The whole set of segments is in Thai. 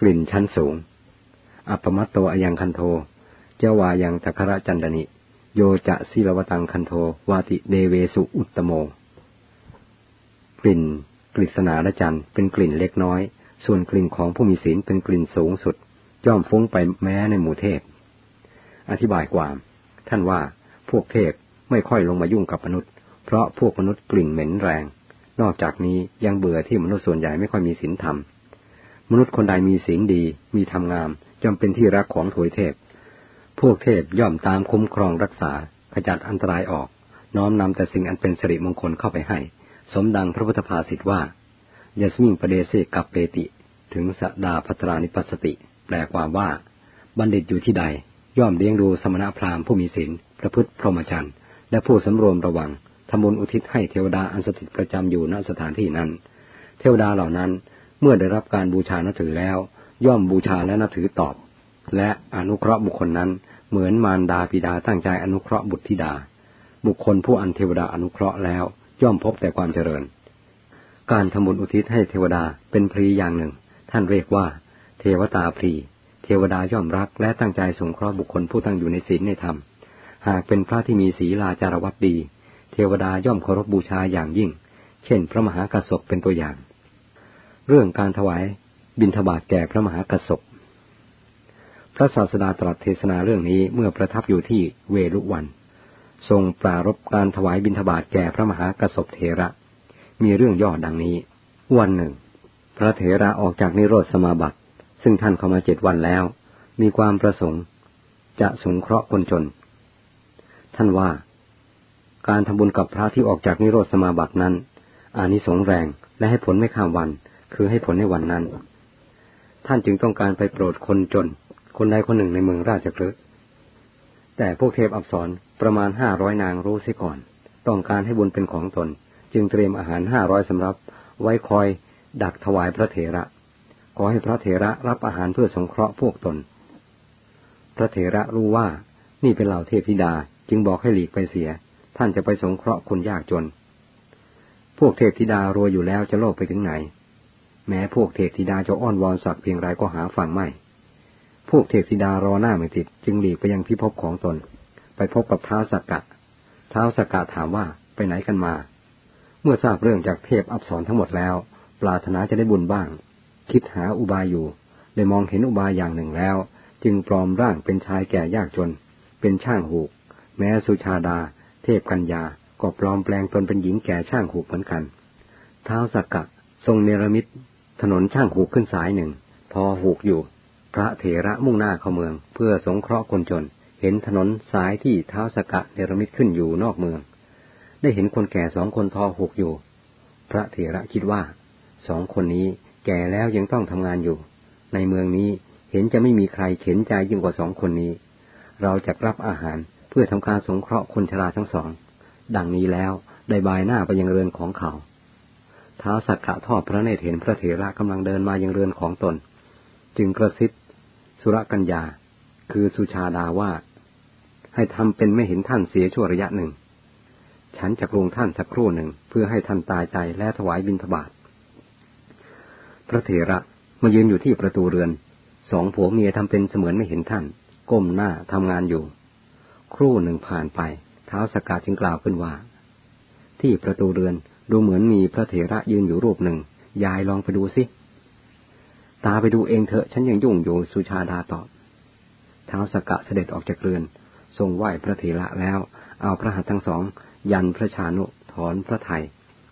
กลิ่นชั้นสูง อัปมัตโตอยังคันโทเจวายังตะคระจันดนิ โยจะศิลวตังคันโท วาติเดเวสุอุตตโม กลิ่นกฤษณาละจันเป็นกลิ่นเล็กน้อย ส่วนกลิ่นของผู้มีศีลเป็นกลิ่นสูงสุด ย่อมฟุ้งไปแม้ในหมู่เทพ อธิบายความ ท่านว่าพวกเทพไม่ค่อยลงมายุ่งกับมนุษย์ เพราะพวกมนุษย์กลิ่นเหม็นแรง นอกจากนี้ยังเบื่อที่มนุษย์ส่วนใหญ่ไม่ค่อยมีศีลธรรม มนุษย์คนใดมีศีลดี มีธรรมงาม ย่อมเป็นที่รักของถวยเทพ พวกเทพย่อมตามคุ้มครองรักษา ขจัดอันตรายออก น้อมนำแต่สิ่งอันเป็นสิริมงคลเข้าไปให้ สมดังพระพุทธภาษิตว่ายาสมิงประเดเซกับเปติ ถึงสดาพัตรานิปัสสติ แปลความว่า บัณฑิตอยู่ที่ใด ย่อมเลี้ยงดูสมณพราหมณ์ผู้มีศีลประพฤติพรหมจรรย์และผู้สำรวมระวังทำบุญอุทิศให้เทวดาอันสถิตประจำอยู่ณสถานที่นั้น เทวดาเหล่านั้น เมื่อได้รับการบูชานับถือแล้ว ย่อมบูชาและนับถือตอบ และอนุเคราะห์บุคคลนั้นเหมือนมารดาปิดาตั้งใจอนุเคราะห์บุตรธิดา บุคคลผู้อันเทวดาอนุเคราะห์แล้วย่อมพบแต่ความเจริญ การทำบุญอุทิศให้เทวดาเป็นพรีอย่างหนึ่ง ท่านเรียกว่า เทวตาพรีเทวดาย่อมรักและตั้งใจสงเคราะห์บุคคลผู้ตั้งอยู่ในศีลในธรรม หากเป็นพระที่มีศีลาจารวัตดี เทวดาย่อมเคารพบบูชาอย่างยิ่ง เช่น พระมหากระสบเป็นตัวอย่าง เรื่องการถวายบิณฑบาตแก่พระมหากระสบพระศาสดาตรัสเทศนาเรื่องนี้เมื่อประทับอยู่ที่เวลุวัน ทรงปรารบการถวายบิณฑบาตแก่พระมหากระสบเถระ มีเรื่องย่อดังนี้ วันหนึ่ง พระเถระออกจากนิโรธสมาบัติ ซึ่งท่านเข้ามาเจ็ดวันแล้ว มีความประสงค์ จะสงเคราะห์คนจน ท่านว่า การทำบุญกับพระที่ออกจากนิโรธสมาบัตินั้นอานิสงส์แรงและให้ผลไม่ข้ามวัน คือให้ผลในวันนั้น ท่านจึงต้องการไปโปรดคนจน คนใดคนหนึ่งในเมืองราชกฤห์แต่พวกเทพอับสรประมาณห้าร้อยนางรู้เสียก่อน ต้องการให้บุญเป็นของตน จึงเตรียมอาหารห้าร้อยสำรับ ไว้คอยดักถวายพระเถระ ขอให้พระเถระรับอาหารเพื่อสงเคราะห์พวกตน พระเถระรู้ว่านี่เป็นเหล่าเทพธิดาจึงบอกให้หลีกไปเสีย ท่านจะไปสงเคราะห์คนยากจน พวกเทพธิดารวยอยู่แล้วจะโลภไปถึงไหน แม้พวกเทพธิดาจะอ้อนวอนสักเพียงไรก็หาฟังไม่ พวกเทพธิดารอหน้าไม่ติด จึงหลีกไปยังพิภพของตน ไปพบกับเท้าสักกะท้าสักกะถามว่าไปไหนกันมา เมื่อทราบเรื่องจากเทพอับสรทั้งหมดแล้ว ปรารถนาจะได้บุญบ้าง คิดหาอุบายอยู่ ได้มองเห็นอุบายอย่างหนึ่งแล้ว จึงปลอมร่างเป็นชายแก่ยากจน เป็นช่างหูก แม้สุชาดา เทพกัญญา ก็ปลอมแปลงตนเป็นหญิงแก่ช่างหูกเหมือนกัน เท้าสักกะทรงเนรมิต ถนนช่างหูกขึ้นสายหนึ่ง พอหูกอยู่ พระเถระมุ่งหน้าเข้าเมือง เพื่อสงเคราะห์คนจน เห็นถนนสายที่เท้าสกกะเนรมิตขึ้นอยู่นอกเมือง ได้เห็นคนแก่สองคนทอหูกอยู่ พระเถระคิดว่าสองคนนี้แก่แล้วยังต้องทำงานอยู่ ในเมืองนี้เห็นจะไม่มีใครเข็นใจยิ่งกว่าสองคนนี้ เราจะรับอาหารเพื่อทำการสงเคราะห์คนชราทั้งสอง ดังนี้แล้วได้บายหน้าไปยังเรือนของเขา ท้าสักกะทอดพระเนตรเห็นพระเถระกำลังเดินมายังเรือนของตน จึงกระซิบสุรกัญญา คือสุชาดาว่า ให้ทำเป็นไม่เห็นท่านเสียชั่วระยะหนึ่ง ฉันจะกรุงท่านสักครู่หนึ่งเพื่อให้ท่านตายใจและถวายบิณฑบาตพระเถระมายืนอยู่ที่ประตูเรือน สองผัวเมียทำเป็นเสมือนไม่เห็นท่าน ก้มหน้าทำงานอยู่ ครู่หนึ่งผ่านไป เท้าสกาจึงกล่าวขึ้นว่า ที่ประตูเรือน ดูเหมือนมีพระเถระยืนอยู่รูปหนึ่ง ยายลองไปดูสิ ตาไปดูเองเถอะ ฉันยังยุ่งอยู่สุชาดาตอบ เท้าสกะเสด็จออกจากเรือน ทรงไหว้พระเถระแล้ว เอาพระหัตถ์ทั้งสอง ยันพระชานุถอนพระไทย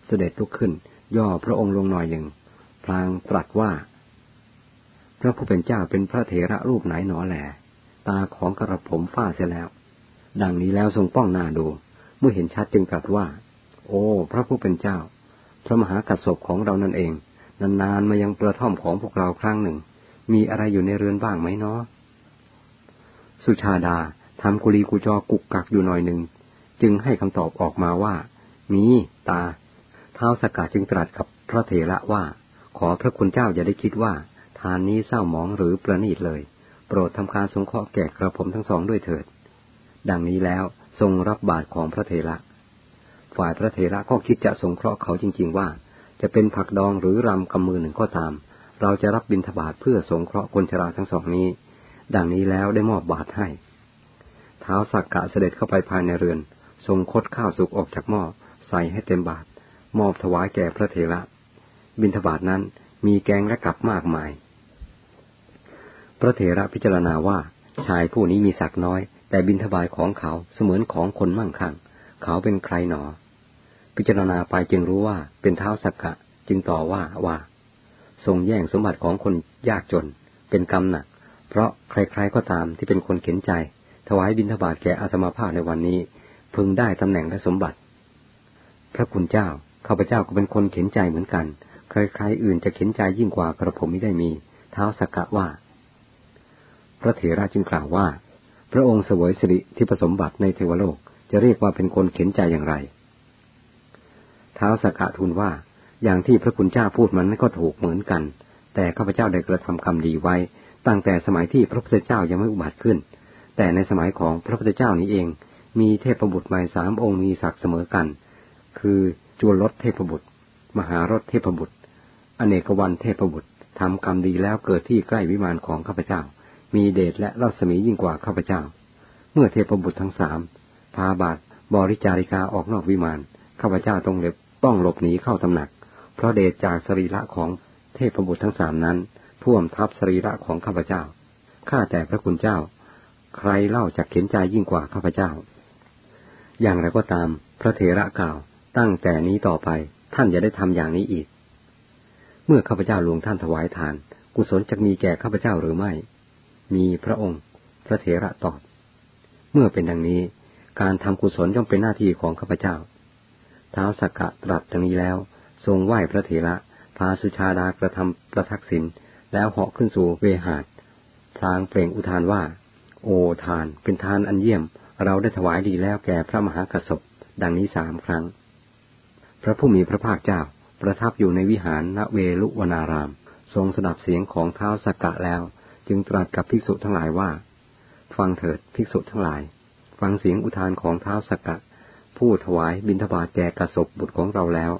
เสด็จลุกขึ้น ย่อพระองค์ลงหน่อยหนึ่ง พลางตรัสว่า พระผู้เป็นเจ้าเป็นพระเถระรูปไหนหนอแหลตาของกระผมฝ้าเสียแล้ว ดังนี้แล้วทรงป้องหน้าดู เมื่อเห็นชัดจึงตรัสว่า โอ้ พระผู้เป็นเจ้า พระมหากัสสบของเรานั่นเอง นานๆมายังประท่อมของพวกเราครั้งหนึ่ง มีอะไรอยู่ในเรือนบ้างไหมเนาะสุชาดาทำกุลีกุจอกุกกักอยู่หน่อยหนึ่ง จึงให้คำตอบออกมาว่า มีตา เท้าสกัดจึงตรัสกับพระเถระว่า ขอพระคุณเจ้าอย่าได้คิดว่า ทานนี้เศร้าหมองหรือประณีตเลย โปรดทำการสงเคราะห์แก่กระผมทั้งสองด้วยเถิด ดังนี้แล้วทรงรับบาตรของพระเถระ ฝ่ายพระเถระก็คิดจะสงเคราะห์เขาจริง ๆ ว่า จะเป็นผักดองหรือรำกำมือหนึ่งก็ตาม เราจะรับบิณฑบาตเพื่อสงเคราะห์คนชราทั้งสองนี้ ดังนี้แล้วได้มอบบาตรให้ เท้าสักกะเสด็จเข้าไปภายในเรือน ทรงคดข้าวสุกออกจากหม้อใส่ให้เต็มบาตรมอบถวายแก่พระเถระ บิณฑบาตนั้นมีแกงและกับมากมาย พระเถระพิจารณาว่าชายผู้นี้มีศักน้อย แต่บิณฑบาตของเขาเสมือนของคนมั่งคั่ง เขาเป็นใครหนอ พิจารณาไปจึงรู้ว่าเป็นเท้าสักกะ จึงต่อว่าว่า ทรงแย่งสมบัติของคนยากจน เป็นกรรมหนัก เพราะใครๆก็ตามที่เป็นคนเข็นใจ ถวายบิณฑบาตแก่อาตมาภาพในวันนี้ พึงได้ตำแหน่งและสมบัติ พระคุณเจ้าข้าพเจ้าก็เป็นคนเข็นใจเหมือนกัน ใครๆอื่นจะเข็นใจยิ่งกว่ากระผมไม่ได้มี เท้าสักกะว่า พระเถระจึงกล่าวว่า พระองค์เสวยสิริที่ผสมบัติในเทวโลก จะเรียกว่าเป็นคนเข็นใจอย่างไร ท้าวสกะทูลว่าอย่างที่พระคุณเจ้าพูดมันก็ถูกเหมือนกัน แต่ข้าพเจ้าได้กระทำกรรมดีไว้ ตั้งแต่สมัยที่พระพุทธเจ้ายังไม่อุบัติขึ้น แต่ในสมัยของพระพุทธเจ้านี้เอง มีเทพบุตรมาสามองค์มีศักดิ์เสมอกัน คือจุลรถเทพบุตร มหารถเทพบุตร อเนกวันเทพบุตรทำกรรมดีแล้วเกิดที่ใกล้วิมานของข้าพเจ้า มีเดชและรัศมียิ่งกว่าข้าพเจ้า เมื่อเทพบุตรทั้งสาม พาบาทบริจาริกาออกนอกวิมานข้าพเจ้าต้องเล็บต้องหลบหนีเข้าตำหนัก เพราะเดชจากสรีระของเทพบุตรทั้งสามนั้น ท่วมทับสรีระของข้าพเจ้าข้าแต่พระคุณเจ้า ใครเล่าจากเข็นใจยิ่งกว่าข้าพเจ้า อย่างไรก็ตาม พระเถระกล่าวตั้งแต่นี้ต่อไปท่านอย่าได้ทำอย่างนี้อีก เมื่อข้าพเจ้าหลวงท่านถวายทาน กุศลจะมีแก่ข้าพเจ้าหรือไม่ มีพระองค์ พระเถระตอบ เมื่อเป็นดังนี้ การทำกุศลย่อมเป็นหน้าที่ของข้าพเจ้าเท้าสักกะตรัสดังนี้แล้ว ทรงไหว้พระเถระ พาสุชาดากระทำประทักษิณแล้วเหาะขึ้นสู่เวหาดพลางเปล่งอุทานว่า โอทานเป็นทานอันเยี่ยม เราได้ถวายดีแล้วแก่พระมหากระสบดังนี้สามครั้ง พระผู้มีพระภาคเจ้าประทับอยู่ในวิหารณเวลุวนาราม ทรงสดับเสียงของเท้าสกกะแล้ว จึงตรัสกับภิกษุทั้งหลายว่า ฟังเถิดภิกษุทั้งหลาย ฟังเสียงอุทานของเท้าสกกะ ผู้ถวายบิณฑบาตแก่กระสบบุตรของเราแล้ว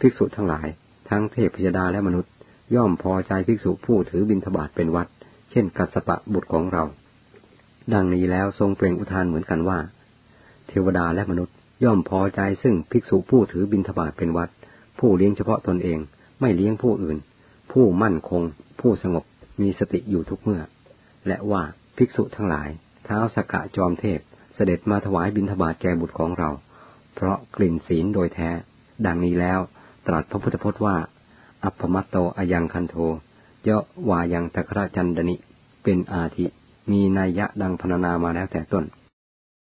ภิกษุทั้งหลาย ทั้งเทพพยดาและมนุษย์ ย่อมพอใจภิกษุผู้ถือบิณฑบาตเป็นวัด เช่นกัสปะบุตรของเรา ดังนี้แล้วทรงเปล่งอุทานเหมือนกันว่า เทวดาและมนุษย์ย่อมพอใจซึ่งภิกษุผู้ถือบิณฑบาตเป็นวัด ผู้เลี้ยงเฉพาะตนเอง ไม่เลี้ยงผู้อื่น ผู้มั่นคง ผู้สงบมีสติอยู่ทุกเมื่อ และว่าภิกษุทั้งหลาย เท้าสกกะจอมเทพ เสด็จมาถวายบิณฑบาตแก่บุตรของเรา เพราะกลิ่นศีลโดยแท้ ดังนี้แล้วตรัสพระพุทธพจน์ว่า อัปปมัตโตอยังคันโทเยะวายังตะคระจันดนิ เป็นอาทิ มีนัยยะดังพรรณนามาแล้วแต่ต้น